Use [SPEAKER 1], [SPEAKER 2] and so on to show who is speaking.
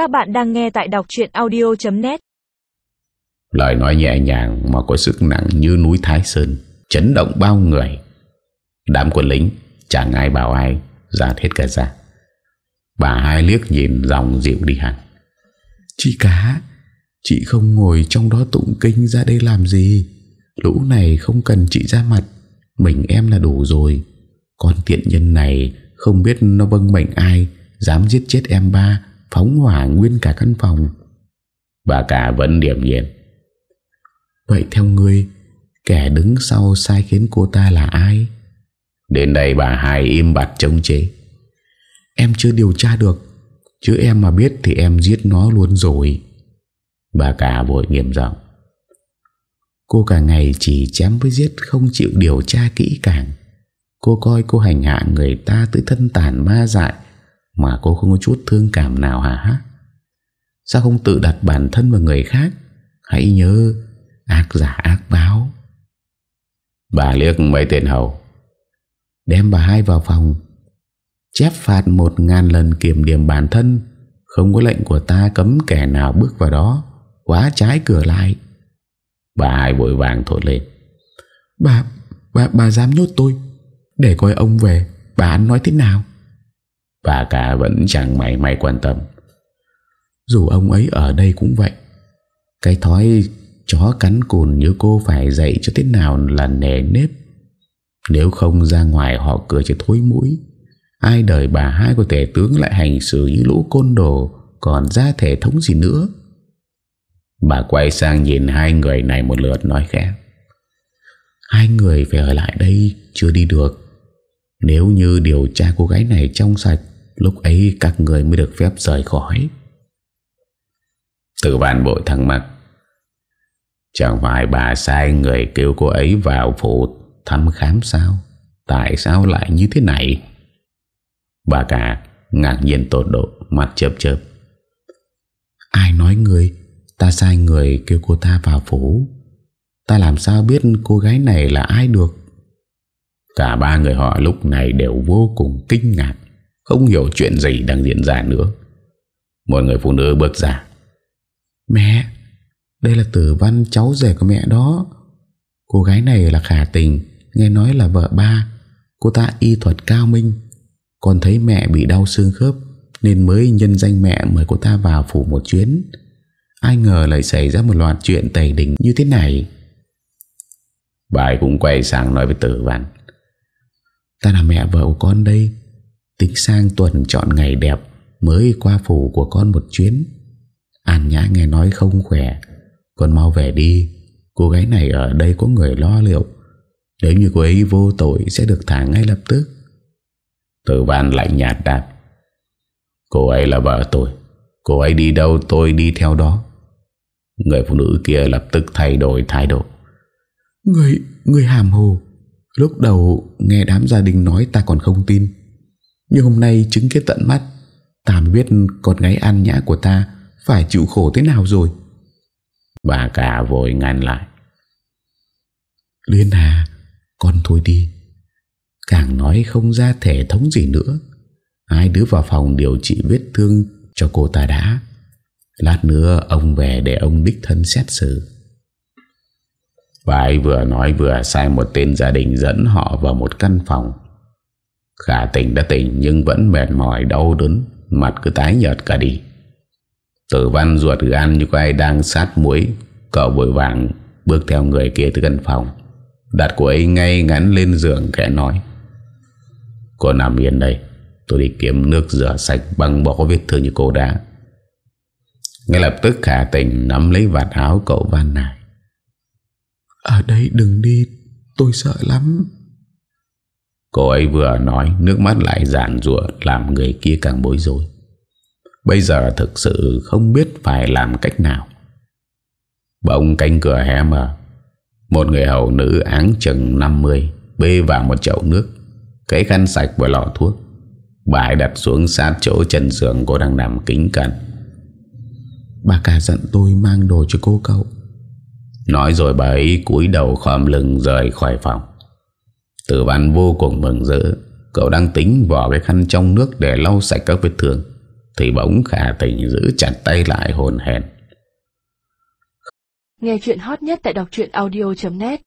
[SPEAKER 1] Các bạn đang nghe tại đọc chuyện audio.net
[SPEAKER 2] Lời nói nhẹ nhàng mà có sức nặng như núi Thái Sơn Chấn động bao người. Đám quân lính Chẳng ai bảo ai Ra hết cả ra. Bà hai liếc nhìn dòng dịu đi hẳn.
[SPEAKER 3] Chị cá Chị không ngồi trong đó tụng kinh ra đây làm gì? Lũ này không cần chị ra mặt. Mình em là đủ rồi. Con tiện nhân này Không biết nó vâng mệnh ai Dám giết chết em ba Phóng hỏa nguyên cả căn phòng.
[SPEAKER 2] Bà cả vẫn điểm nhiên.
[SPEAKER 3] Vậy theo ngươi, Kẻ đứng sau sai khiến cô ta là ai?
[SPEAKER 2] Đến đây bà hai im bặt chống chế.
[SPEAKER 3] Em chưa điều tra được, Chứ em mà biết thì em giết nó luôn rồi.
[SPEAKER 2] Bà cả vội nghiêm giọng.
[SPEAKER 3] Cô cả ngày chỉ chém với giết Không chịu điều tra kỹ càng. Cô coi cô hành hạ người ta Tới thân tàn ma dại mà cô không có chút thương cảm nào hả? Sao không tự đặt bản thân vào người khác? Hãy nhớ Ác giả ác báo.
[SPEAKER 2] Bà liếc mấy tên hầu.
[SPEAKER 3] Đem bà hai vào phòng. Chép phạt một ngàn lần kiểm điểm bản thân. Không có lệnh của ta cấm kẻ nào bước vào đó. Quá trái cửa lại.
[SPEAKER 2] Bà hai vội vàng thổi lên.
[SPEAKER 3] Bà, bà, bà dám nhốt tôi? Để coi ông về Bà ăn nói thế nào?
[SPEAKER 2] Bà cả vẫn chẳng mảy may quan tâm.
[SPEAKER 3] Dù ông ấy ở đây cũng vậy, Cái thói chó cắn cùn như cô phải dạy cho thế nào là nề nếp. Nếu không ra ngoài họ cười cho thối mũi, Ai đời bà hai có thể tướng lại hành xử như lũ côn đồ, Còn ra thể thống gì nữa?
[SPEAKER 2] Bà quay sang nhìn hai người này một lượt nói khẽ.
[SPEAKER 3] Hai người phải ở lại đây chưa đi được. Nếu như điều tra cô gái này trong sạch, Lúc ấy các người mới được phép rời khỏi.
[SPEAKER 2] Tử văn bội thằng mặt Chẳng phải bà sai người kêu cô ấy vào phủ thăm khám sao? Tại sao lại như thế này? Bà cả ngạc nhiên tột độ, Mặt chớp chớp.
[SPEAKER 3] Ai nói người? Ta sai người kêu cô ta vào phủ. Ta làm sao biết cô gái này là ai được?
[SPEAKER 2] Cả ba người họ lúc này đều vô cùng kinh ngạc, Không hiểu chuyện gì đang diễn ra nữa. Một người phụ nữ bước ra.
[SPEAKER 3] Mẹ, Đây là tử văn cháu rể của mẹ đó. Cô gái này là khả tình, Nghe nói là vợ ba. Cô ta y thuật cao minh Còn thấy mẹ bị đau xương khớp Nên mới nhân danh mẹ mời cô ta vào phủ một chuyến. Ai ngờ lại xảy ra một loạt chuyện tẩy đỉnh như thế này.
[SPEAKER 2] Bà cũng quay sang nói với tử văn.
[SPEAKER 3] Ta là mẹ vợ của con đây. Tính sang tuần chọn ngày đẹp Mới qua phủ của con một chuyến. An Nhã nghe nói không khỏe. Con mau về đi. Cô gái này ở đây có người lo liệu. Nếu như cô ấy vô tội Sẽ được thả ngay lập tức.
[SPEAKER 2] Tử văn lạnh nhạt đạp. Cô ấy là vợ tôi. Cô ấy đi đâu tôi đi theo đó. Người phụ nữ kia lập tức thay đổi thái độ.
[SPEAKER 3] Người, người hàm hồ. Lúc đầu nghe đám gia đình nói ta còn không tin. Nhưng hôm nay chứng kiến tận mắt Ta mới biết con gái ăn nhã của ta Phải chịu khổ thế nào rồi.
[SPEAKER 2] Bà cả vội ngăn lại.
[SPEAKER 3] Liên Hà Con thôi đi. Càng nói không ra thể thống gì nữa. Hai đứa vào phòng điều trị vết thương Cho cô ta đã. Lát nữa ông về để ông đích thân xét xử
[SPEAKER 2] Bà ấy vừa nói vừa sai một tên gia đình dẫn họ vào một căn phòng. Khả tỉnh đã tỉnh nhưng vẫn mệt mỏi, đau đớn, Mặt cứ tái nhợt cả đi. Tử văn ruột gan như có ai đang sát muối Cậu vội vàng bước theo người kia tới căn phòng. Đặt cô ấy ngay ngắn lên giường kẻ nói, Cô nằm yên đây, Tôi đi kiếm nước rửa sạch băng bỏ vết thương như cô đã. Ngay lập tức khả tình nắm lấy vạt áo cậu Văn này
[SPEAKER 3] ở đây đừng đi Tôi sợ lắm.
[SPEAKER 2] Cô ấy vừa nói Nước mắt lại giản rụa Làm người kia càng bối rối. Bây giờ thực sự không biết phải làm cách nào. Bỗng cánh cửa hé mở Một người hầu nữ áng chừng 50 Bê vào một chậu nước Cái khăn sạch và lọ thuốc. Bà ấy đặt xuống sát chỗ chân giường cô đang nằm kính cẩn
[SPEAKER 3] Bà cả giận tôi mang đồ cho cô cậu
[SPEAKER 2] Nói rồi bà ấy cúi đầu khom lưng rời khỏi phòng. Tử văn vô cùng mừng rỡ. Cậu đang tính vỏ cái khăn trong nước để lau sạch các vết thương,
[SPEAKER 3] Thì bỗng khả tình giữ chặt tay lại hồn hèn
[SPEAKER 2] Nghe chuyện hot nhất tại đọc audio.net